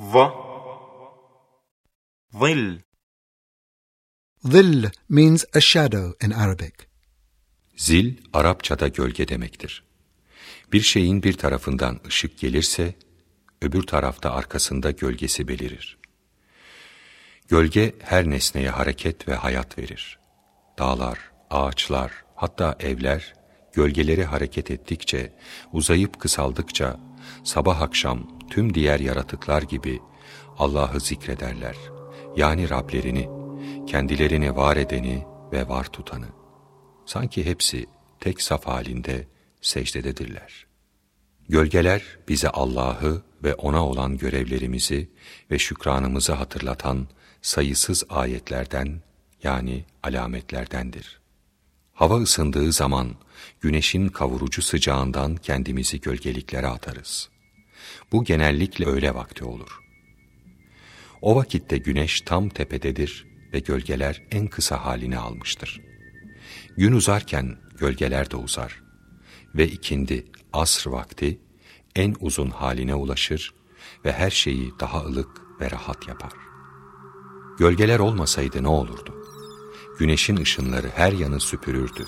ظ ظل Dhill means a shadow in Arabic. Zil, Arapçada gölge demektir. Bir şeyin bir tarafından ışık gelirse, öbür tarafta arkasında gölgesi belirir. Gölge her nesneye hareket ve hayat verir. Dağlar, ağaçlar, hatta evler, gölgeleri hareket ettikçe, uzayıp kısaldıkça, sabah akşam tüm diğer yaratıklar gibi Allah'ı zikrederler. Yani Rablerini, kendilerini var edeni ve var tutanı. Sanki hepsi tek saf halinde secdededirler. Gölgeler bize Allah'ı ve O'na olan görevlerimizi ve şükranımızı hatırlatan sayısız ayetlerden yani alametlerdendir. Hava ısındığı zaman güneşin kavurucu sıcağından kendimizi gölgeliklere atarız. Bu genellikle öğle vakti olur. O vakitte güneş tam tepededir ve gölgeler en kısa halini almıştır. Gün uzarken gölgeler de uzar ve ikindi asr vakti en uzun haline ulaşır ve her şeyi daha ılık ve rahat yapar. Gölgeler olmasaydı ne olurdu? Güneşin ışınları her yanı süpürürdü.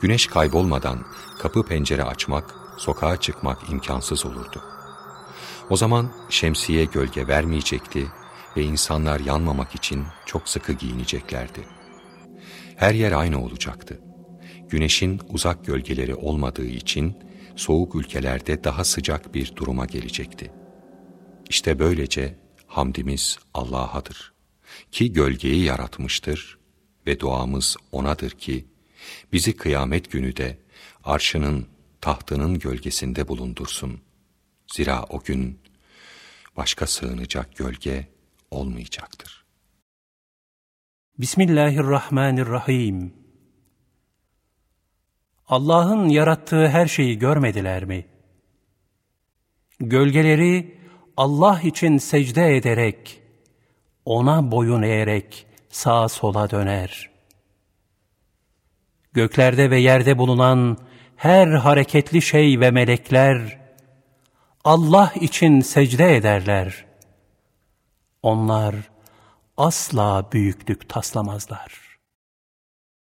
Güneş kaybolmadan kapı pencere açmak, sokağa çıkmak imkansız olurdu. O zaman şemsiye gölge vermeyecekti ve insanlar yanmamak için çok sıkı giyineceklerdi. Her yer aynı olacaktı. Güneşin uzak gölgeleri olmadığı için soğuk ülkelerde daha sıcak bir duruma gelecekti. İşte böylece hamdimiz Allah'adır. Ki gölgeyi yaratmıştır ve duamız O'nadır ki bizi kıyamet günü de arşının, tahtının gölgesinde bulundursun. Zira o gün başka sığınacak gölge olmayacaktır. Bismillahirrahmanirrahim. Allah'ın yarattığı her şeyi görmediler mi? Gölgeleri Allah için secde ederek, ona boyun eğerek sağa sola döner. Göklerde ve yerde bulunan her hareketli şey ve melekler Allah için secde ederler. Onlar asla büyüklük taslamazlar.